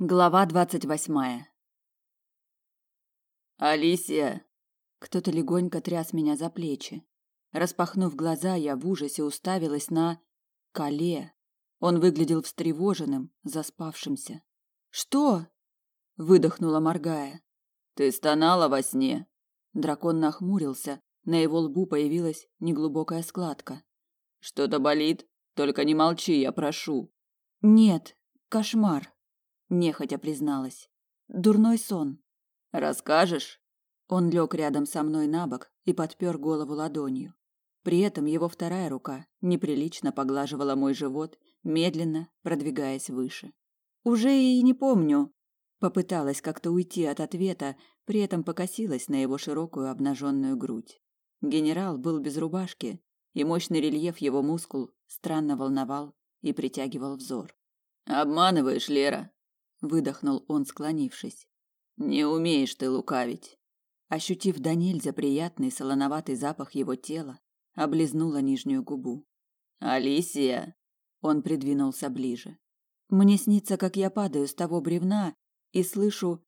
Глава двадцать восьмая. Алисия. Кто-то легонько тряс меня за плечи. Распахнув глаза, я в ужасе уставилась на Кале. Он выглядел встревоженным, заспавшимся. Что? выдохнула, моргая. Ты стонала во сне. Дракон нахмурился, на его лбу появилась неглубокая складка. Что-то болит? Только не молчи, я прошу. Нет, кошмар нехотя призналась. Дурной сон. Расскажешь? Он лег рядом со мной на бок и подпер голову ладонью. При этом его вторая рука неприлично поглаживала мой живот, медленно продвигаясь выше. Уже и не помню. Попыталась как-то уйти от ответа, при этом покосилась на его широкую обнаженную грудь. Генерал был без рубашки, и мощный рельеф его мускул странно волновал и притягивал взор. Обманываешь, Лера выдохнул он, склонившись. Не умеешь ты лукавить. Ощутив до нельзя приятный солоноватый запах его тела, облизнула нижнюю губу. Алисия, он придвинулся ближе. Мне снится, как я падаю с того бревна и слышу,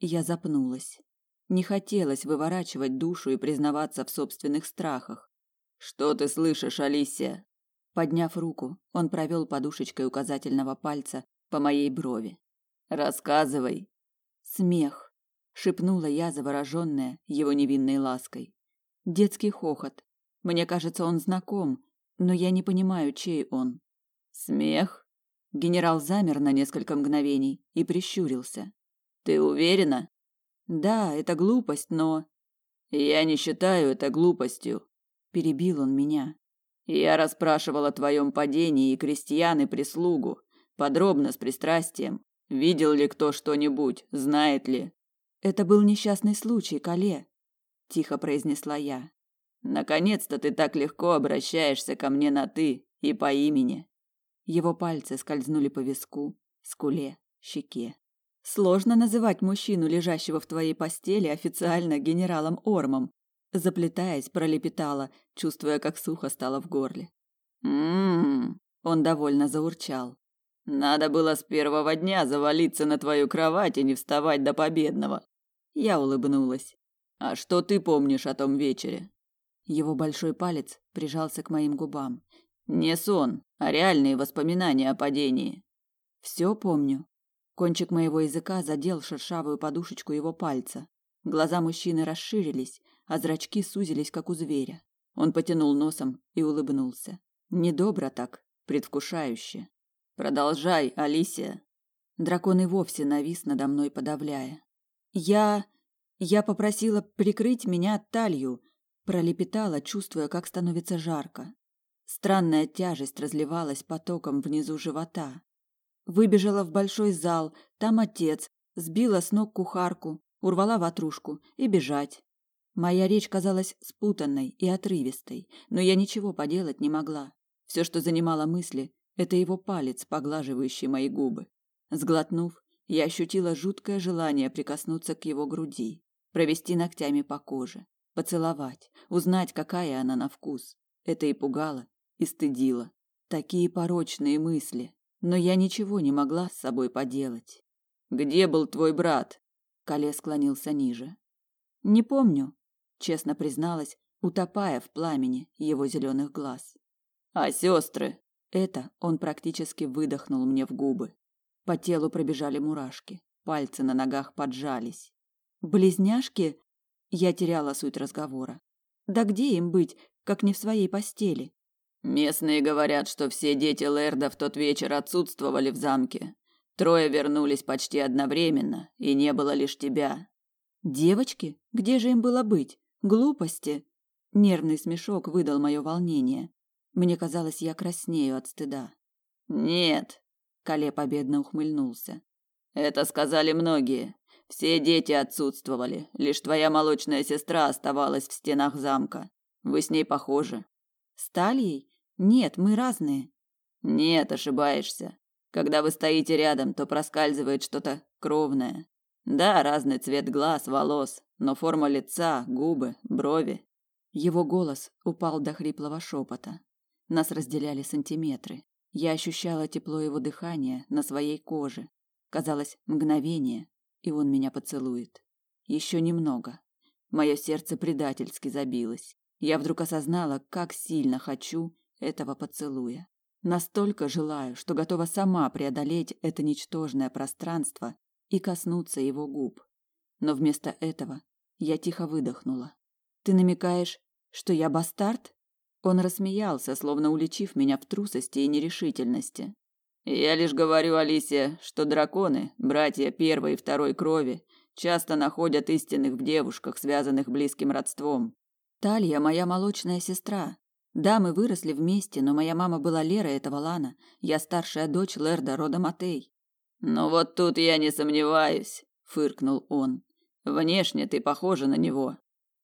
я запнулась. Не хотелось выворачивать душу и признаваться в собственных страхах. Что ты слышишь, Алисия? Подняв руку, он провел подушечкой указательного пальца по моей брови. Рассказывай. Смех, шипнула я, завороженная его невинной лаской. Детский хохот. Мне кажется, он знаком, но я не понимаю, чей он. Смех? Генерал замер на несколько мгновений и прищурился. Ты уверена? Да, это глупость, но я не считаю это глупостью, перебил он меня. Я расспрашивал о твоем падении и крестьян и прислугу, подробно с пристрастием. Видел ли кто что-нибудь? Знает ли? Это был несчастный случай, Кале, тихо произнесла я. Наконец-то ты так легко обращаешься ко мне на ты и по имени. Его пальцы скользнули по виску, скуле, щеке. Сложно называть мужчину, лежащего в твоей постели, официально генералом Ормом. Заплетаясь, пролепетала, чувствуя, как сухо стало в горле. Мм. Он довольно заурчал. Надо было с первого дня завалиться на твою кровать и не вставать до победного. Я улыбнулась. А что ты помнишь о том вечере? Его большой палец прижался к моим губам. Не сон, а реальные воспоминания о падении. Все помню. Кончик моего языка задел шершавую подушечку его пальца. Глаза мужчины расширились, а зрачки сузились, как у зверя. Он потянул носом и улыбнулся. Недобро так, предвкушающе. Продолжай, Алисия. Дракон и вовсе навис надо мной, подавляя. Я я попросила прикрыть меня талью, пролепетала, чувствуя, как становится жарко. Странная тяжесть разливалась потоком внизу живота. Выбежала в большой зал, там отец, сбила с ног кухарку, урвала ватрушку и бежать. Моя речь казалась спутанной и отрывистой, но я ничего поделать не могла. Все, что занимало мысли, это его палец, поглаживающий мои губы. Сглотнув, я ощутила жуткое желание прикоснуться к его груди, провести ногтями по коже, поцеловать, узнать, какая она на вкус. Это и пугало, и стыдило. Такие порочные мысли, но я ничего не могла с собой поделать. Где был твой брат? Кале склонился ниже. Не помню, честно призналась, утопая в пламени его зеленых глаз. А сестры? Это он практически выдохнул мне в губы. По телу пробежали мурашки, пальцы на ногах поджались. Близняшки? Я теряла суть разговора. Да где им быть, как не в своей постели? Местные говорят, что все дети Лерда в тот вечер отсутствовали в замке. Трое вернулись почти одновременно, и не было лишь тебя. Девочки? Где же им было быть? Глупости. Нервный смешок выдал мое волнение. Мне казалось, я краснею от стыда. Нет, Кале победно ухмыльнулся. Это сказали многие. Все дети отсутствовали, лишь твоя молочная сестра оставалась в стенах замка. Вы с ней похожи. С Тальей? Нет, мы разные. Нет, ошибаешься. Когда вы стоите рядом, то проскальзывает что-то кровное. Да, разный цвет глаз, волос, но форма лица, губы, брови. Его голос упал до хриплого шепота. Нас разделяли сантиметры. Я ощущала тепло его дыхания на своей коже. Казалось, мгновение, и он меня поцелует. Еще немного. Мое сердце предательски забилось. Я вдруг осознала, как сильно хочу этого поцелуя. Настолько желаю, что готова сама преодолеть это ничтожное пространство и коснуться его губ. Но вместо этого я тихо выдохнула. Ты намекаешь, что я бастард? Он рассмеялся, словно уличив меня в трусости и нерешительности. Я лишь говорю Алисе, что драконы, братья первой и второй крови, часто находят истинных в девушках, связанных близким родством. Талья моя молочная сестра. Да, мы выросли вместе, но моя мама была Лера этого Лана. Я старшая дочь Лерда рода Матей. Ну вот тут я не сомневаюсь, фыркнул он. Внешне ты похожа на него.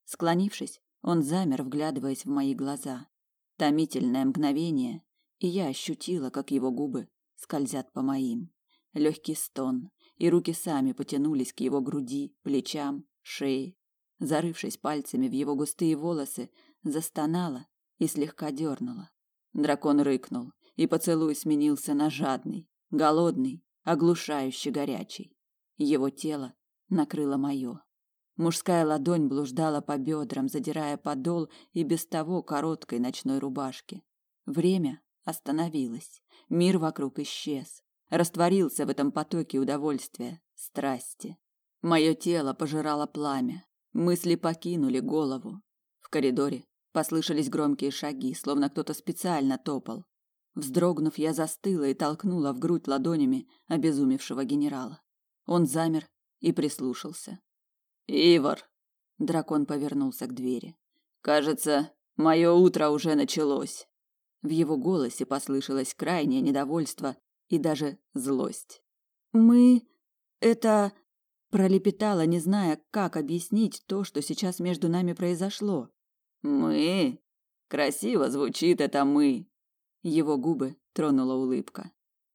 Склонившись, он замер, вглядываясь в мои глаза. Томительное мгновение, и я ощутила, как его губы скользят по моим. Легкий стон, и руки сами потянулись к его груди, плечам, шее. Зарывшись пальцами в его густые волосы, застонала и слегка дернула. Дракон рыкнул, и поцелуй сменился на жадный, голодный, оглушающе горячий. Его тело накрыло мое. Мужская ладонь блуждала по бедрам, задирая подол и без того короткой ночной рубашки. Время остановилось. Мир вокруг исчез, растворился в этом потоке удовольствия, страсти. Мое тело пожирало пламя, мысли покинули голову. В коридоре послышались громкие шаги, словно кто-то специально топал. Вздрогнув, я застыла и толкнула в грудь ладонями обезумевшего генерала. Он замер и прислушался. «Ивар!» Дракон повернулся к двери. «Кажется, мое утро уже началось». В его голосе послышалось крайнее недовольство и даже злость. «Мы... это...» пролепетала, не зная, как объяснить то, что сейчас между нами произошло. «Мы...» Красиво звучит это «мы». Его губы тронула улыбка.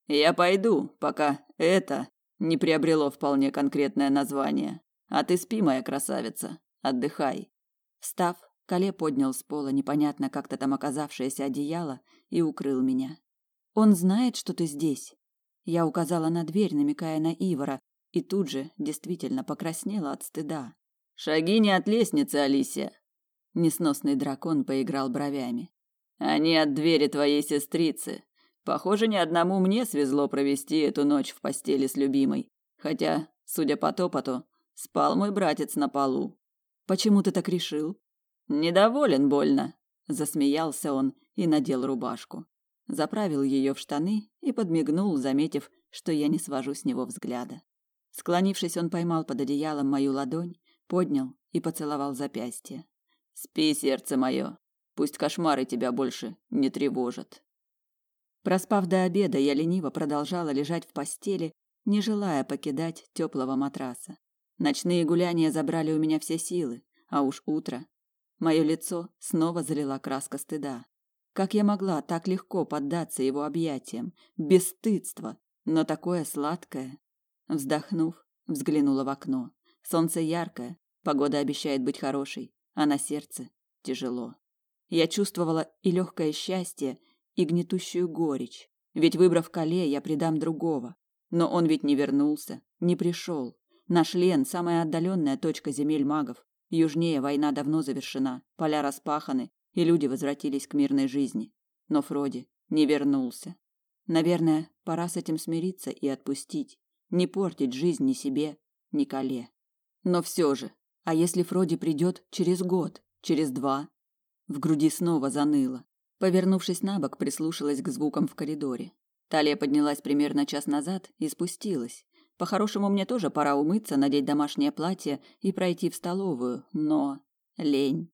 «Я пойду, пока это не приобрело вполне конкретное название. А ты спи, моя красавица, отдыхай». Встав, Кале поднял с пола непонятно как-то там оказавшееся одеяло и укрыл меня. Он знает, что ты здесь. Я указала на дверь, намекая на Ивара, и тут же действительно покраснела от стыда. Шаги не от лестницы, Алисия. Несносный дракон поиграл бровями. Они от двери твоей сестрицы. Похоже, ни одному мне свезло провести эту ночь в постели с любимой. Хотя, судя по топоту, спал мой братец на полу. Почему ты так решил? Недоволен больно, засмеялся он и надел рубашку. Заправил ее в штаны и подмигнул, заметив, что я не свожу с него взгляда. Склонившись, он поймал под одеялом мою ладонь, поднял и поцеловал запястье. Спи, сердце мое. Пусть кошмары тебя больше не тревожат. Проспав до обеда, я лениво продолжала лежать в постели, не желая покидать теплого матраса. Ночные гуляния забрали у меня все силы, а уж утро Мое лицо снова залила краска стыда. Как я могла так легко поддаться его объятиям? Бесстыдство, но такое сладкое. Вздохнув, взглянула в окно. Солнце яркое, погода обещает быть хорошей, а на сердце тяжело. Я чувствовала и легкое счастье, и гнетущую горечь. Ведь выбрав Кале, я предам другого. Но он ведь не вернулся, не пришел. Наш Лен – самая отдаленная точка земель магов. Южнее война давно завершена, поля распаханы, и люди возвратились к мирной жизни. Но Фроди не вернулся. Наверное, пора с этим смириться и отпустить, не портить жизнь ни себе, ни Кале. Но все же, а если Фроди придет через год, через два? В груди снова заныло. Повернувшись на бок, прислушалась к звукам в коридоре. Талия поднялась примерно час назад и спустилась, по-хорошему, мне тоже пора умыться, надеть домашнее платье и пройти в столовую, но лень.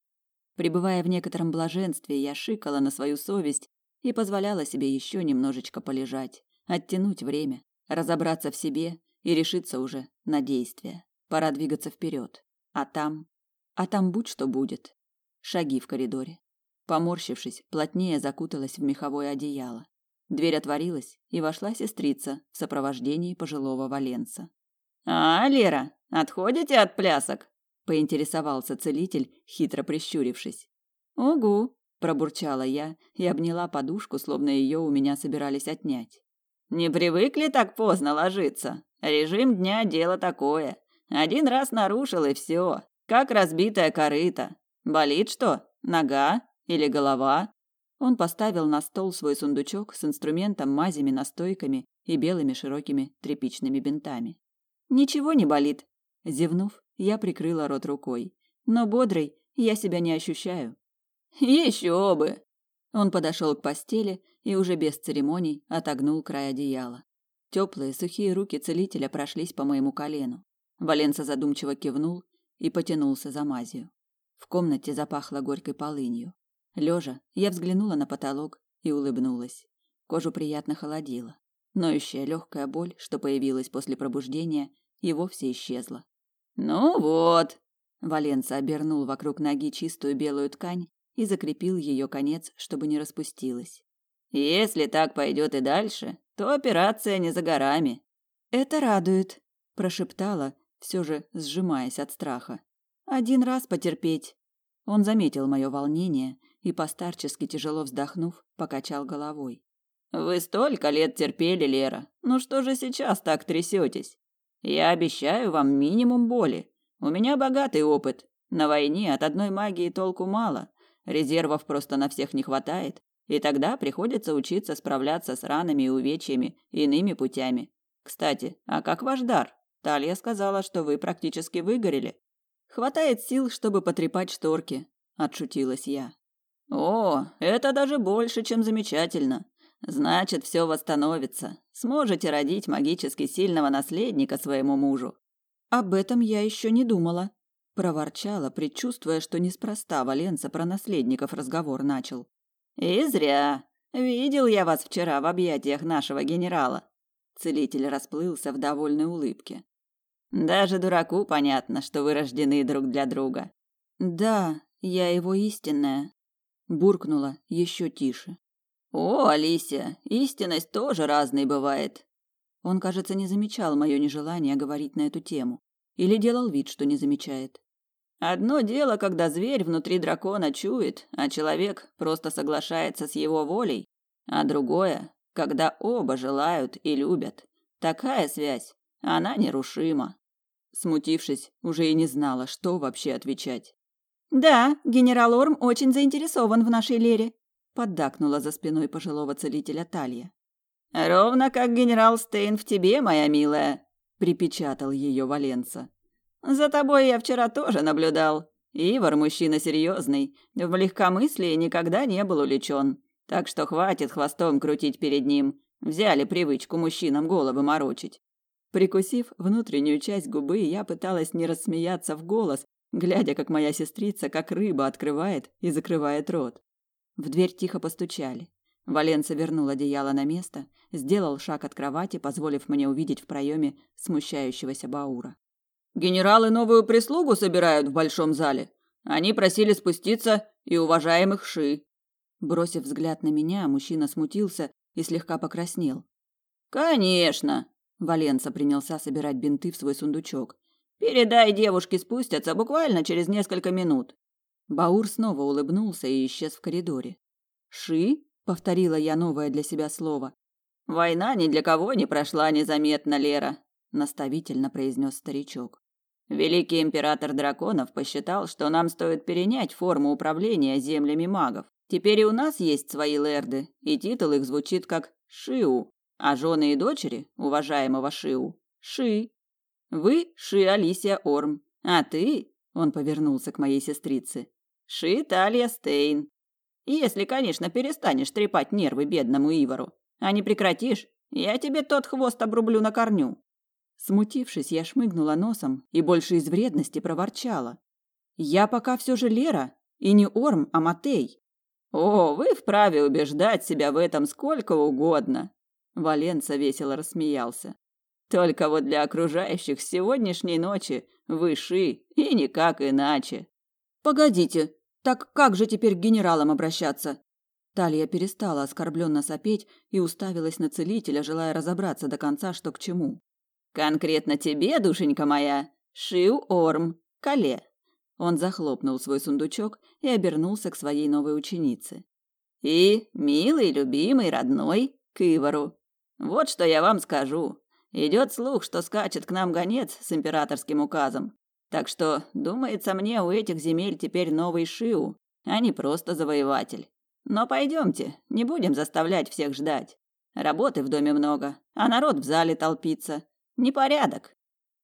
Пребывая в некотором блаженстве, я шикала на свою совесть и позволяла себе еще немножечко полежать, оттянуть время, разобраться в себе и решиться уже на действие. Пора двигаться вперед. А там... А там будь что будет. Шаги в коридоре. Поморщившись, плотнее закуталась в меховое одеяло. Дверь отворилась, и вошла сестрица в сопровождении пожилого Валенца. «А, Лера, отходите от плясок?» – поинтересовался целитель, хитро прищурившись. «Угу», – пробурчала я и обняла подушку, словно ее у меня собирались отнять. «Не привыкли так поздно ложиться? Режим дня дело такое. Один раз нарушил и все, как разбитая корыта. Болит что? Нога или голова? Он поставил на стол свой сундучок с инструментом, мазями, настойками и белыми широкими тряпичными бинтами. Ничего не болит. Зевнув, я прикрыла рот рукой. Но бодрой я себя не ощущаю. Еще бы. Он подошел к постели и уже без церемоний отогнул край одеяла. Теплые сухие руки целителя прошлись по моему колену. Валенса задумчиво кивнул и потянулся за мазью. В комнате запахло горькой полынью. Лежа, я взглянула на потолок и улыбнулась. Кожу приятно холодило. Ноющая легкая боль, что появилась после пробуждения, и вовсе исчезла. «Ну вот!» Валенца обернул вокруг ноги чистую белую ткань и закрепил ее конец, чтобы не распустилась. «Если так пойдет и дальше, то операция не за горами». «Это радует», – прошептала, все же сжимаясь от страха. «Один раз потерпеть». Он заметил мое волнение и, постарчески тяжело вздохнув, покачал головой. «Вы столько лет терпели, Лера. Ну что же сейчас так трясетесь? Я обещаю вам минимум боли. У меня богатый опыт. На войне от одной магии толку мало. Резервов просто на всех не хватает. И тогда приходится учиться справляться с ранами и увечьями иными путями. Кстати, а как ваш дар? Талия сказала, что вы практически выгорели. Хватает сил, чтобы потрепать шторки, отшутилась я. О, это даже больше, чем замечательно. Значит, все восстановится. Сможете родить магически сильного наследника своему мужу. Об этом я еще не думала, проворчала, предчувствуя, что неспроста Валенца про наследников разговор начал. И зря. Видел я вас вчера в объятиях нашего генерала. Целитель расплылся в довольной улыбке. Даже дураку понятно, что вы рождены друг для друга. Да, я его истинная, буркнула еще тише. О, Алисия, истинность тоже разной бывает. Он, кажется, не замечал мое нежелание говорить на эту тему или делал вид, что не замечает. Одно дело, когда зверь внутри дракона чует, а человек просто соглашается с его волей, а другое, когда оба желают и любят. Такая связь, она нерушима. Смутившись, уже и не знала, что вообще отвечать. Да, генерал Орм очень заинтересован в нашей Лере, поддакнула за спиной пожилого целителя Талья. Ровно как генерал Стейн в тебе, моя милая, припечатал ее Валенца. За тобой я вчера тоже наблюдал. Ивар мужчина серьезный, в легкомыслии никогда не был уличен. Так что хватит хвостом крутить перед ним. Взяли привычку мужчинам головы морочить. Прикусив внутреннюю часть губы, я пыталась не рассмеяться в голос, глядя, как моя сестрица, как рыба, открывает и закрывает рот. В дверь тихо постучали. Валенца вернул одеяло на место, сделал шаг от кровати, позволив мне увидеть в проеме смущающегося Баура. Генералы новую прислугу собирают в большом зале. Они просили спуститься и уважаемых ши. Бросив взгляд на меня, мужчина смутился и слегка покраснел. Конечно, Валенца принялся собирать бинты в свой сундучок. Передай девушке спустятся буквально через несколько минут. Баур снова улыбнулся и исчез в коридоре. Ши, повторила я новое для себя слово. Война ни для кого не прошла незаметно, Лера, наставительно произнес старичок. Великий император драконов посчитал, что нам стоит перенять форму управления землями магов. Теперь и у нас есть свои лэрды, и титул их звучит как Шиу, а жены и дочери уважаемого Шиу Ши. Вы Ши Алисия Орм, а ты, он повернулся к моей сестрице, Ши Талия Стейн. Если, конечно, перестанешь трепать нервы бедному Ивару, а не прекратишь, я тебе тот хвост обрублю на корню. Смутившись, я шмыгнула носом и больше из вредности проворчала. Я пока все же Лера, и не Орм, а Матей. О, вы вправе убеждать себя в этом сколько угодно. Валенца весело рассмеялся. Только вот для окружающих сегодняшней ночи выше и никак иначе. Погодите, так как же теперь к генералам обращаться? Талия перестала оскорбленно сопеть и уставилась на целителя, желая разобраться до конца, что к чему. Конкретно тебе, душенька моя, Шиу Орм, Кале. Он захлопнул свой сундучок и обернулся к своей новой ученице. И, милый, любимый, родной, Кывару. Вот что я вам скажу. Идет слух, что скачет к нам гонец с императорским указом. Так что, думается мне, у этих земель теперь новый Шиу, а не просто завоеватель. Но пойдемте, не будем заставлять всех ждать. Работы в доме много, а народ в зале толпится. Непорядок.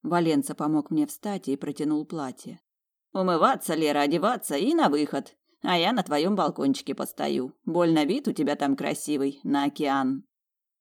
Валенца помог мне встать и протянул платье. Умываться, Лера, одеваться и на выход. А я на твоем балкончике постою. Больно вид у тебя там красивый, на океан.